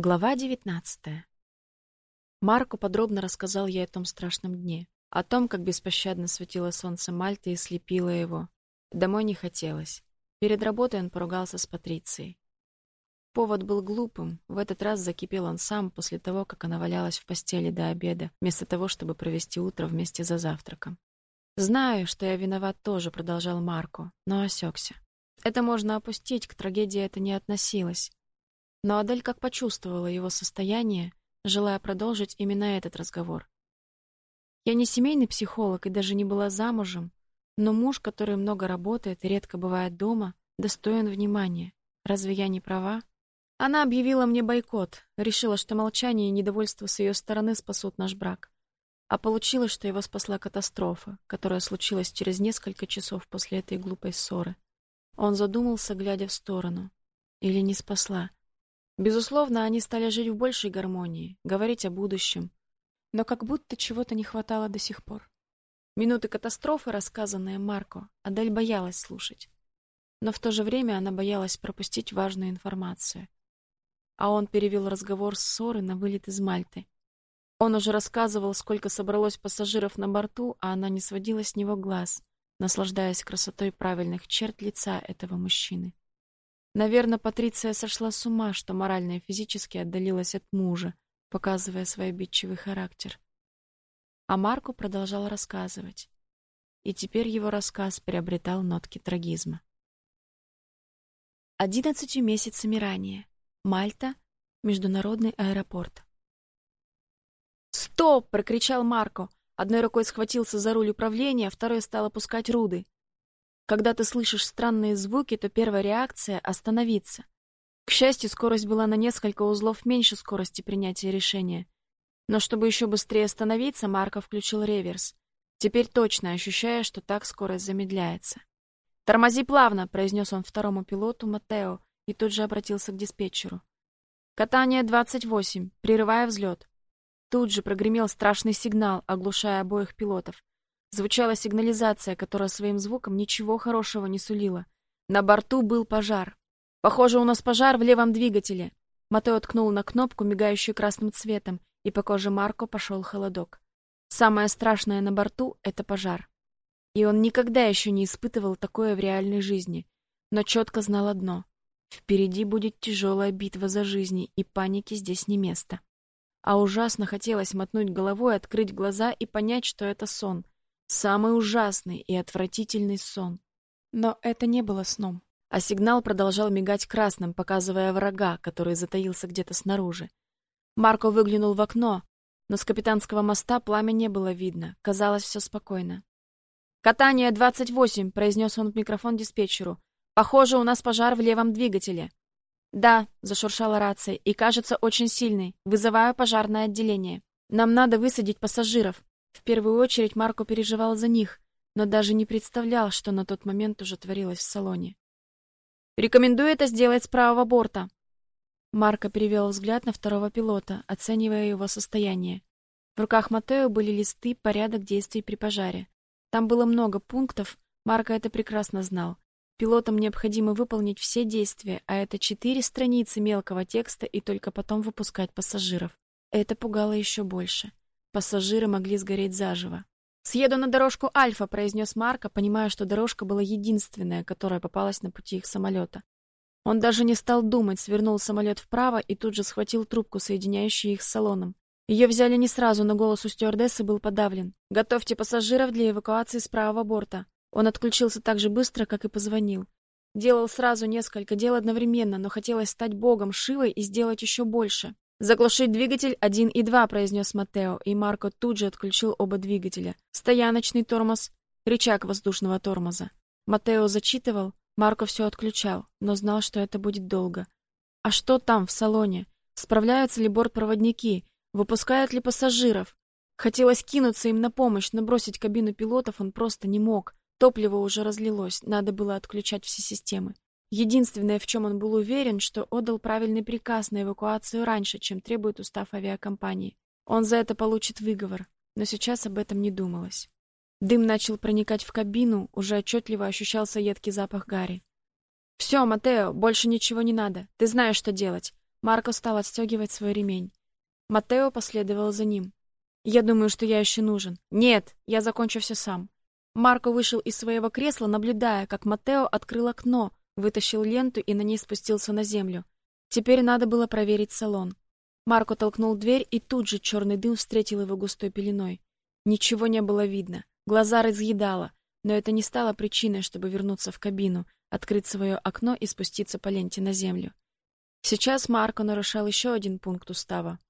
Глава 19. Марко подробно рассказал ей о том страшном дне, о том, как беспощадно светило солнце Мальты и слепило его. Домой не хотелось. Перед работой он поругался с Патрицией. Повод был глупым. В этот раз закипел он сам после того, как она валялась в постели до обеда, вместо того, чтобы провести утро вместе за завтраком. «Знаю, что я виноват тоже», — продолжал Марко, но осекся. «Это можно опустить, к трагедии это не относилось. Но Адель как почувствовала его состояние, желая продолжить именно этот разговор. Я не семейный психолог и даже не была замужем, но муж, который много работает и редко бывает дома, достоин внимания. Разве я не права? Она объявила мне бойкот, решила, что молчание и недовольство с ее стороны спасут наш брак. А получилось, что его спасла катастрофа, которая случилась через несколько часов после этой глупой ссоры. Он задумался, глядя в сторону. Или не спасла. Безусловно, они стали жить в большей гармонии, говорить о будущем, но как будто чего-то не хватало до сих пор. Минуты катастрофы, рассказанные Марко, Адель боялась слушать. Но в то же время она боялась пропустить важную информацию. А он перевел разговор с ссоры на вылет из Мальты. Он уже рассказывал, сколько собралось пассажиров на борту, а она не сводила с него глаз, наслаждаясь красотой правильных черт лица этого мужчины. Наверное, Патриция сошла с ума, что морально и физически отдалилась от мужа, показывая свой обидчивый характер. А Марко продолжал рассказывать. И теперь его рассказ приобретал нотки трагизма. Одиннадцатью месяцами ранее. Мальта, международный аэропорт. «Стоп!» — прокричал Марко. Одной рукой схватился за руль управления, второй стал опускать руды. Когда ты слышишь странные звуки, то первая реакция — остановиться. К счастью, скорость была на несколько узлов меньше скорости принятия решения. Но чтобы еще быстрее остановиться, Марко включил реверс. Теперь точно ощущая, что так скорость замедляется. «Тормози плавно», — произнес он второму пилоту Матео и тут же обратился к диспетчеру. «Катание 28, прерывая взлет». Тут же прогремел страшный сигнал, оглушая обоих пилотов. Звучала сигнализация, которая своим звуком ничего хорошего не сулила. На борту был пожар. Похоже, у нас пожар в левом двигателе. Матео ткнул на кнопку, мигающую красным цветом, и по коже Марко пошел холодок. Самое страшное на борту это пожар. И он никогда еще не испытывал такое в реальной жизни, но четко знал одно: впереди будет тяжелая битва за жизни, и панике здесь не место. А ужасно хотелось мотнуть головой, открыть глаза и понять, что это сон, Самый ужасный и отвратительный сон. Но это не было сном. А сигнал продолжал мигать красным, показывая врага, который затаился где-то снаружи. Марко выглянул в окно, но с капитанского моста пламя не было видно. Казалось, все спокойно. «Катание 28», — произнес он в микрофон диспетчеру. «Похоже, у нас пожар в левом двигателе». «Да», — зашуршала рация, — «и кажется очень сильный. Вызываю пожарное отделение. Нам надо высадить пассажиров. В первую очередь Марко переживал за них, но даже не представлял, что на тот момент уже творилось в салоне. «Рекомендую это сделать с правого борта». Марко перевел взгляд на второго пилота, оценивая его состояние. В руках Матео были листы «Порядок действий при пожаре». Там было много пунктов, Марко это прекрасно знал. Пилотам необходимо выполнить все действия, а это четыре страницы мелкого текста и только потом выпускать пассажиров. Это пугало еще больше. Пассажиры могли сгореть заживо. «Съеду на дорожку Альфа», — произнес Марко, понимая, что дорожка была единственная, которая попалась на пути их самолета. Он даже не стал думать, свернул самолет вправо и тут же схватил трубку, соединяющую их с салоном. Ее взяли не сразу, но голос у стюардессы был подавлен. «Готовьте пассажиров для эвакуации с правого борта». Он отключился так же быстро, как и позвонил. Делал сразу несколько дел одновременно, но хотелось стать богом Шивой и сделать еще больше. «Заглушить двигатель 1 и 2», — произнес Матео, и Марко тут же отключил оба двигателя. Стояночный тормоз, рычаг воздушного тормоза. Матео зачитывал, Марко все отключал, но знал, что это будет долго. А что там, в салоне? Справляются ли бортпроводники? Выпускают ли пассажиров? Хотелось кинуться им на помощь, но бросить кабину пилотов он просто не мог. Топливо уже разлилось, надо было отключать все системы. Единственное, в чем он был уверен, что отдал правильный приказ на эвакуацию раньше, чем требует устав авиакомпании. Он за это получит выговор, но сейчас об этом не думалось. Дым начал проникать в кабину, уже отчетливо ощущался едкий запах гари. «Все, Матео, больше ничего не надо. Ты знаешь, что делать. Марко стал отстегивать свой ремень. Матео последовал за ним. Я думаю, что я еще нужен. Нет, я закончу все сам. Марко вышел из своего кресла, наблюдая, как Матео открыл окно, вытащил ленту и на ней спустился на землю. Теперь надо было проверить салон. Марко толкнул дверь, и тут же черный дым встретил его густой пеленой. Ничего не было видно. Глаза разъедало, но это не стало причиной, чтобы вернуться в кабину, открыть свое окно и спуститься по ленте на землю. Сейчас Марко нарушал еще один пункт устава.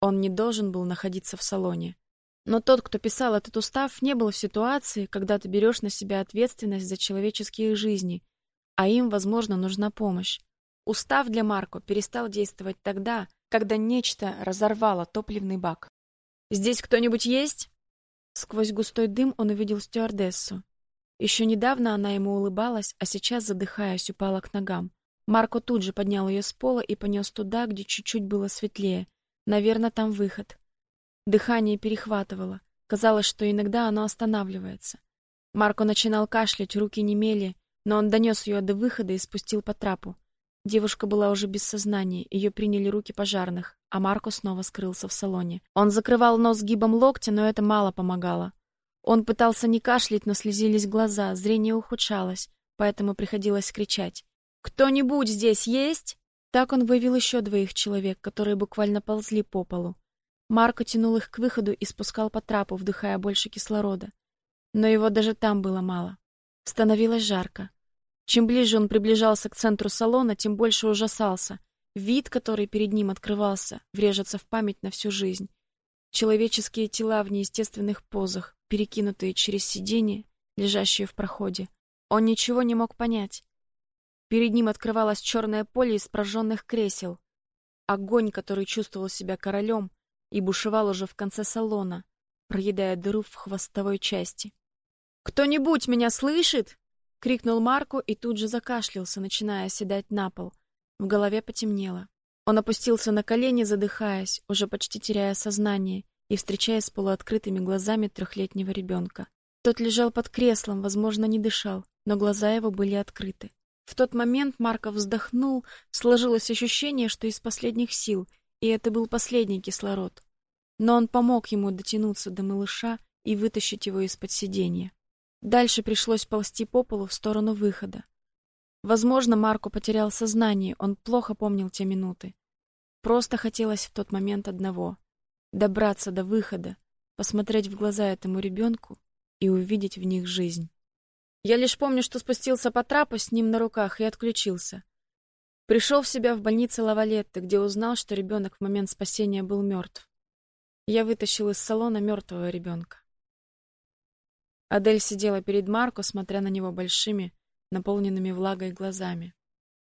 Он не должен был находиться в салоне. Но тот, кто писал этот устав, не был в ситуации, когда ты берешь на себя ответственность за человеческие жизни, а им, возможно, нужна помощь. Устав для Марко перестал действовать тогда, когда нечто разорвало топливный бак. «Здесь кто-нибудь есть?» Сквозь густой дым он увидел стюардессу. Еще недавно она ему улыбалась, а сейчас, задыхаясь, упала к ногам. Марко тут же поднял ее с пола и понес туда, где чуть-чуть было светлее. Наверное, там выход. Дыхание перехватывало. Казалось, что иногда оно останавливается. Марко начинал кашлять, руки немели, но он донес ее до выхода и спустил по трапу. Девушка была уже без сознания, ее приняли руки пожарных, а Марко снова скрылся в салоне. Он закрывал нос гибом локтя, но это мало помогало. Он пытался не кашлять, но слезились глаза, зрение ухудшалось, поэтому приходилось кричать. Кто-нибудь здесь есть? Так он вывел еще двоих человек, которые буквально ползли по полу. Марко тянул их к выходу и спускал по трапу, вдыхая больше кислорода. Но его даже там было мало. Становилось жарко. Чем ближе он приближался к центру салона, тем больше ужасался. Вид, который перед ним открывался, врежется в память на всю жизнь. Человеческие тела в неестественных позах, перекинутые через сиденье, лежащие в проходе. Он ничего не мог понять. Перед ним открывалось черное поле из прожженных кресел. Огонь, который чувствовал себя королем и бушевал уже в конце салона, проедая дыру в хвостовой части. «Кто-нибудь меня слышит?» — крикнул Марко и тут же закашлялся, начиная оседать на пол. В голове потемнело. Он опустился на колени, задыхаясь, уже почти теряя сознание и встречаясь с полуоткрытыми глазами трехлетнего ребенка. Тот лежал под креслом, возможно, не дышал, но глаза его были открыты. В тот момент Марков вздохнул, сложилось ощущение, что из последних сил, и это был последний кислород. Но он помог ему дотянуться до малыша и вытащить его из-под сиденья. Дальше пришлось ползти по полу в сторону выхода. Возможно, Марко потерял сознание, он плохо помнил те минуты. Просто хотелось в тот момент одного добраться до выхода, посмотреть в глаза этому ребенку и увидеть в них жизнь. Я лишь помню, что спустился по трапу с ним на руках и отключился. Пришел в себя в больнице Лавалетты, где узнал, что ребенок в момент спасения был мертв. Я вытащил из салона мертвого ребенка. Адель сидела перед Марко, смотря на него большими, наполненными влагой глазами.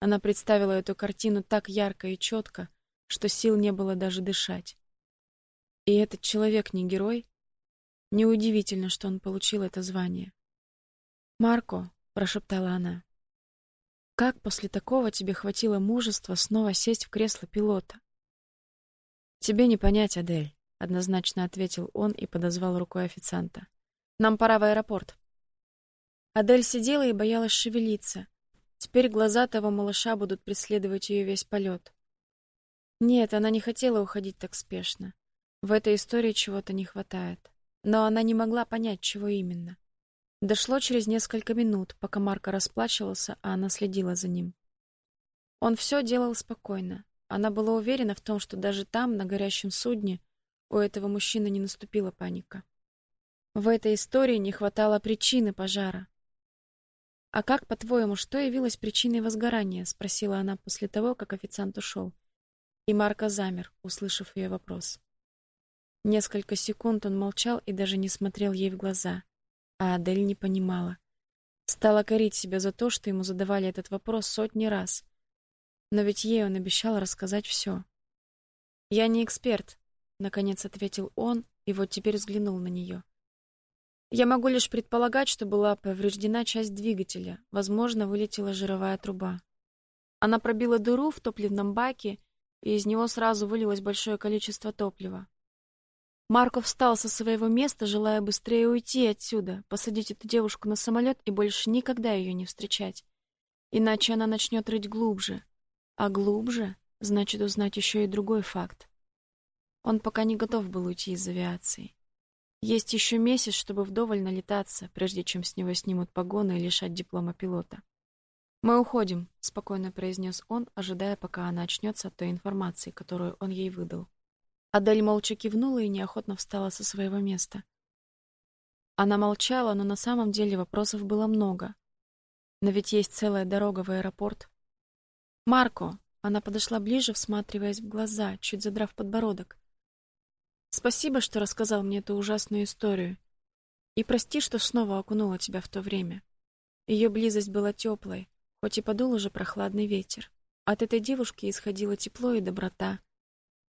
Она представила эту картину так ярко и четко, что сил не было даже дышать. И этот человек не герой? Неудивительно, что он получил это звание. «Марко», — прошептала она, — «как после такого тебе хватило мужества снова сесть в кресло пилота?» «Тебе не понять, Адель», — однозначно ответил он и подозвал рукой официанта. «Нам пора в аэропорт». Адель сидела и боялась шевелиться. Теперь глаза того малыша будут преследовать ее весь полет. Нет, она не хотела уходить так спешно. В этой истории чего-то не хватает. Но она не могла понять, чего именно. Дошло через несколько минут, пока Марко расплачивался, а она следила за ним. Он все делал спокойно. Она была уверена в том, что даже там, на горящем судне, у этого мужчины не наступила паника. В этой истории не хватало причины пожара. А как, по-твоему, что явилось причиной возгорания, спросила она после того, как официант ушел. И Марко замер, услышав ее вопрос. Несколько секунд он молчал и даже не смотрел ей в глаза. А Адель не понимала. Стала корить себя за то, что ему задавали этот вопрос сотни раз. Но ведь ей он обещал рассказать все. «Я не эксперт», — наконец ответил он, и вот теперь взглянул на нее. «Я могу лишь предполагать, что была повреждена часть двигателя, возможно, вылетела жировая труба. Она пробила дыру в топливном баке, и из него сразу вылилось большое количество топлива. Марков встал со своего места, желая быстрее уйти отсюда, посадить эту девушку на самолет и больше никогда ее не встречать. Иначе она начнет рыть глубже. А глубже значит узнать еще и другой факт. Он пока не готов был уйти из авиации. Есть еще месяц, чтобы вдоволь налетаться, прежде чем с него снимут погоны и лишать диплома пилота. «Мы уходим», — спокойно произнес он, ожидая, пока она очнется от той информации, которую он ей выдал. Адель молча кивнула и неохотно встала со своего места. Она молчала, но на самом деле вопросов было много. Но ведь есть целая дорога в аэропорт. «Марко!» — она подошла ближе, всматриваясь в глаза, чуть задрав подбородок. «Спасибо, что рассказал мне эту ужасную историю. И прости, что снова окунула тебя в то время. Ее близость была теплой, хоть и подул уже прохладный ветер. От этой девушки исходило тепло и доброта.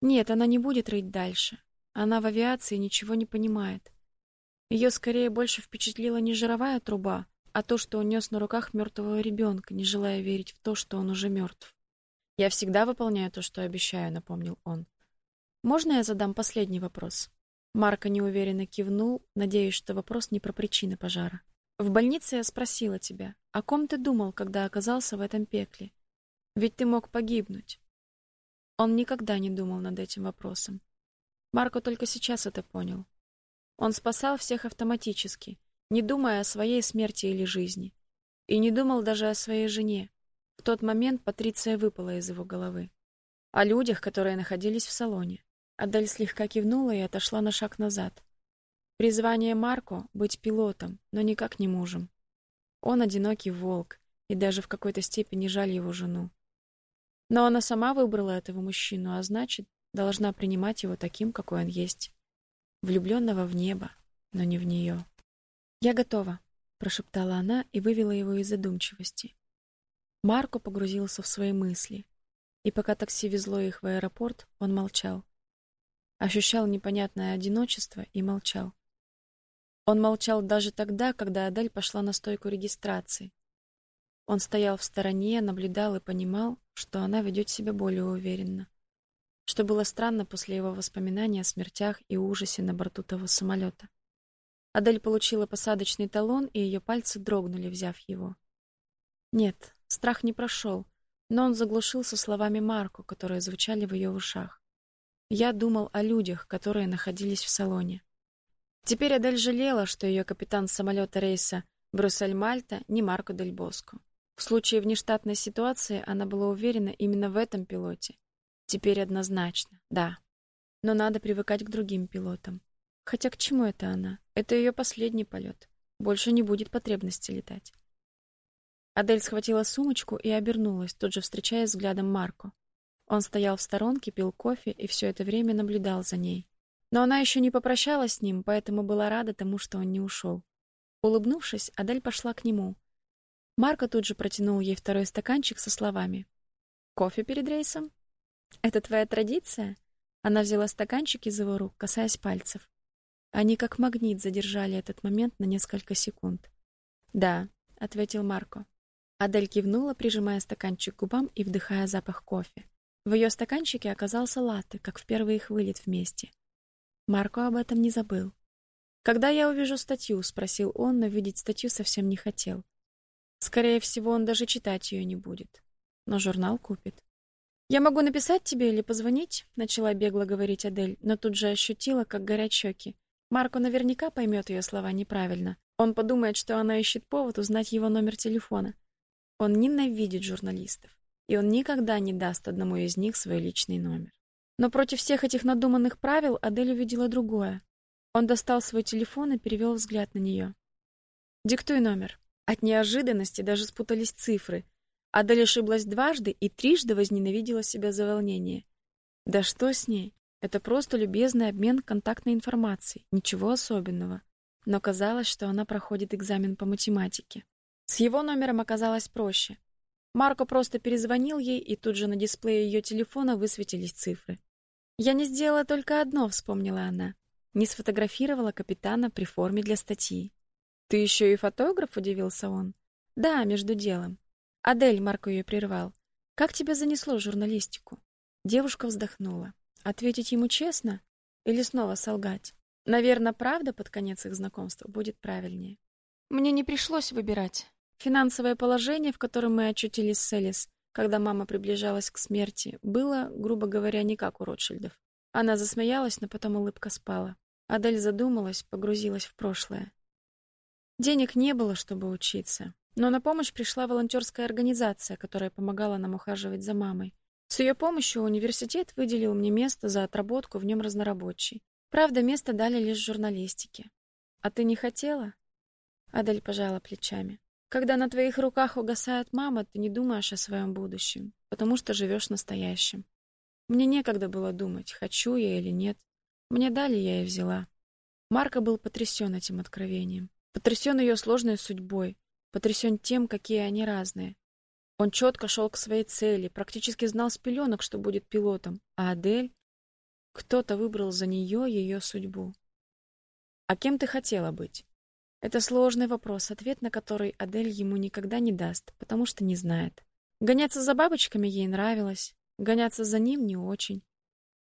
Нет, она не будет рыть дальше. Она в авиации ничего не понимает. Ее скорее больше впечатлила не жировая труба, а то, что он нес на руках мертвого ребенка, не желая верить в то, что он уже мертв. «Я всегда выполняю то, что обещаю», — напомнил он. «Можно я задам последний вопрос?» Марко неуверенно кивнул, надеясь, что вопрос не про причины пожара. В больнице я спросила тебя, о ком ты думал, когда оказался в этом пекле? Ведь ты мог погибнуть. Он никогда не думал над этим вопросом. Марко только сейчас это понял. Он спасал всех автоматически, не думая о своей смерти или жизни, и не думал даже о своей жене. В тот момент Патриция выпала из его головы. О людях, которые находились в салоне. Адель слегка кивнула и отошла на шаг назад. Призвание Марко — быть пилотом, но никак не мужем. Он одинокий волк, и даже в какой-то степени жаль его жену. Но она сама выбрала этого мужчину, а значит, должна принимать его таким, какой он есть. Влюбленного в небо, но не в нее. «Я готова», — прошептала она и вывела его из задумчивости. Марко погрузился в свои мысли, и пока такси везло их в аэропорт, он молчал. Ощущал непонятное одиночество и молчал. Он молчал даже тогда, когда Адель пошла на стойку регистрации. Он стоял в стороне, наблюдал и понимал, что она ведет себя более уверенно. Что было странно после его воспоминаний о смертях и ужасе на борту того самолета. Адель получила посадочный талон, и ее пальцы дрогнули, взяв его. Нет, страх не прошел, но он заглушился словами Марко, которые звучали в ее ушах. Я думал о людях, которые находились в салоне. Теперь Адель жалела, что ее капитан самолета рейса Брюссель-Мальта не Марко Дель Боско. В случае внештатной ситуации она была уверена именно в этом пилоте. Теперь однозначно, да. Но надо привыкать к другим пилотам. Хотя к чему это она? Это ее последний полет. Больше не будет потребности летать. Адель схватила сумочку и обернулась, тут же встречаясь взглядом Марко. Он стоял в сторонке, пил кофе и все это время наблюдал за ней. Но она еще не попрощалась с ним, поэтому была рада тому, что он не ушел. Улыбнувшись, Адель пошла к нему. Марко тут же протянул ей второй стаканчик со словами: "Кофе перед рейсом? Это твоя традиция?" Она взяла стаканчик из его рук, касаясь пальцев. Они как магнит задержали этот момент на несколько секунд. "Да", ответил Марко. Адель кивнула, прижимая стаканчик к губам и вдыхая запах кофе. В ее стаканчике оказался латте, как в первый их вылет вместе. Марко об этом не забыл. Когда я увижу статью, спросил он, но видеть статью совсем не хотел. Скорее всего, он даже читать ее не будет, но журнал купит. Я могу написать тебе или позвонить, начала бегло говорить Адель, но тут же ощутила, как горят щеки. Марко наверняка поймет ее слова неправильно. Он подумает, что она ищет повод узнать его номер телефона. Он ненавидит журналистов, и он никогда не даст одному из них свой личный номер. Но против всех этих надуманных правил Адель увидела другое. Он достал свой телефон и перевел взгляд на нее. «Диктуй номер». От неожиданности даже спутались цифры. Адель ошиблась дважды и трижды возненавидела себя за волнение. Да что с ней? Это просто любезный обмен контактной информацией, ничего особенного. Но казалось, что она проходит экзамен по математике. С его номером оказалось проще. Марко просто перезвонил ей, и тут же на дисплее ее телефона высветились цифры. Я не сделала только одно, вспомнила она. Не сфотографировала капитана при форме для статьи. Ты еще и фотограф, удивился он. Да, между делом. Адель Марко ее прервал. Как тебя занесло в журналистику? Девушка вздохнула. Ответить ему честно или снова солгать? Наверное, правда под конец их знакомства будет правильнее. Мне не пришлось выбирать. Финансовое положение, в котором мы очутились с Элис, когда мама приближалась к смерти, было, грубо говоря, не как у Ротшильдов. Она засмеялась, но потом улыбка спала. Адель задумалась, погрузилась в прошлое. Денег не было, чтобы учиться, но на помощь пришла волонтерская организация, которая помогала нам ухаживать за мамой. С ее помощью университет выделил мне место за отработку в нем разнорабочий. Правда, место дали лишь журналистике. А ты не хотела? Адель пожала плечами. Когда на твоих руках угасает мама, ты не думаешь о своем будущем, потому что живешь настоящим. Мне некогда было думать, хочу я или нет. Мне дали, я и взяла. Марко был потрясен этим откровением. Потрясен ее сложной судьбой, потрясен тем, какие они разные. Он четко шел к своей цели, практически знал с пеленок, что будет пилотом, а Адель... Кто-то выбрал за нее ее судьбу. А кем ты хотела быть? Это сложный вопрос, ответ на который Адель ему никогда не даст, потому что не знает. Гоняться за бабочками ей нравилось, гоняться за ним не очень.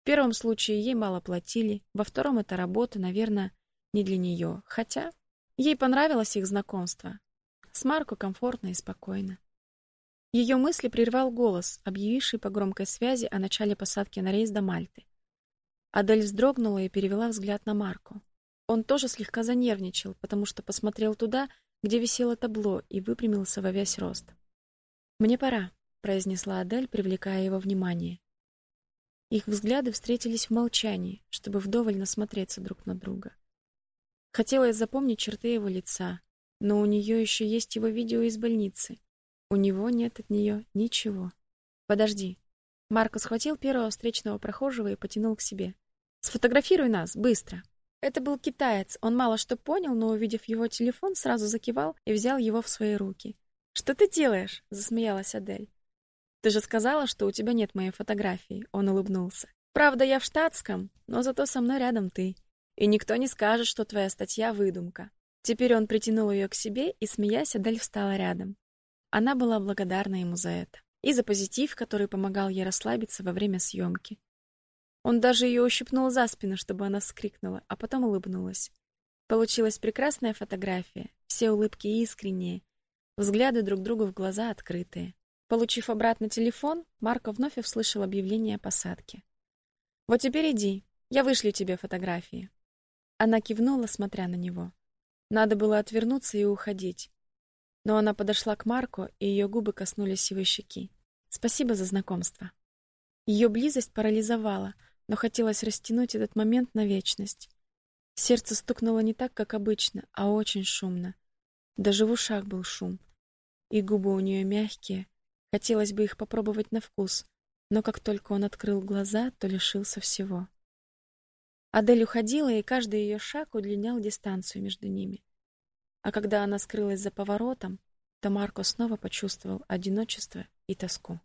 В первом случае ей мало платили, во втором это работа, наверное, не для нее, хотя ей понравилось их знакомство. С Марко комфортно и спокойно. Ее мысли прервал голос, объявивший по громкой связи о начале посадки на рейс до Мальты. Адель вздрогнула и перевела взгляд на Марко. Он тоже слегка занервничал, потому что посмотрел туда, где висело табло, и выпрямился во весь рост. "Мне пора", произнесла Адель, привлекая его внимание. Их взгляды встретились в молчании, чтобы вдоволь насмотреться друг на друга. Хотелось запомнить черты его лица, но у нее еще есть его видео из больницы. У него нет от нее ничего. Подожди. Марко схватил первого встречного прохожего и потянул к себе. Сфотографируй нас, быстро. Это был китаец. Он мало что понял, но увидев его телефон, сразу закивал и взял его в свои руки. Что ты делаешь? засмеялась Адель. Ты же сказала, что у тебя нет моей фотографии, он улыбнулся. Правда, я в штатском, но зато со мной рядом ты. И никто не скажет, что твоя статья выдумка. Теперь он притянул ее к себе, и смеясь, Адель встала рядом. Она была благодарна ему за это и за позитив, который помогал ей расслабиться во время съемки. Он даже ее ущипнул за спину, чтобы она вскрикнула, а потом улыбнулась. Получилась прекрасная фотография, все улыбки искренние, взгляды друг другу в глаза открытые. Получив обратно телефон, Марко вновь услышал объявление о посадке. Вот теперь иди, я вышлю тебе фотографии. Она кивнула, смотря на него. Надо было отвернуться и уходить, но она подошла к Марку, и ее губы коснулись его щеки. Спасибо за знакомство. Ее близость парализовала, но хотелось растянуть этот момент на вечность. Сердце стукнуло не так, как обычно, а очень шумно. Даже в ушах был шум. И губы у нее мягкие, хотелось бы их попробовать на вкус, но как только он открыл глаза, то лишился всего. Адель уходила, и каждый ее шаг удлинял дистанцию между ними. А когда она скрылась за поворотом, то Марко снова почувствовал одиночество и тоску.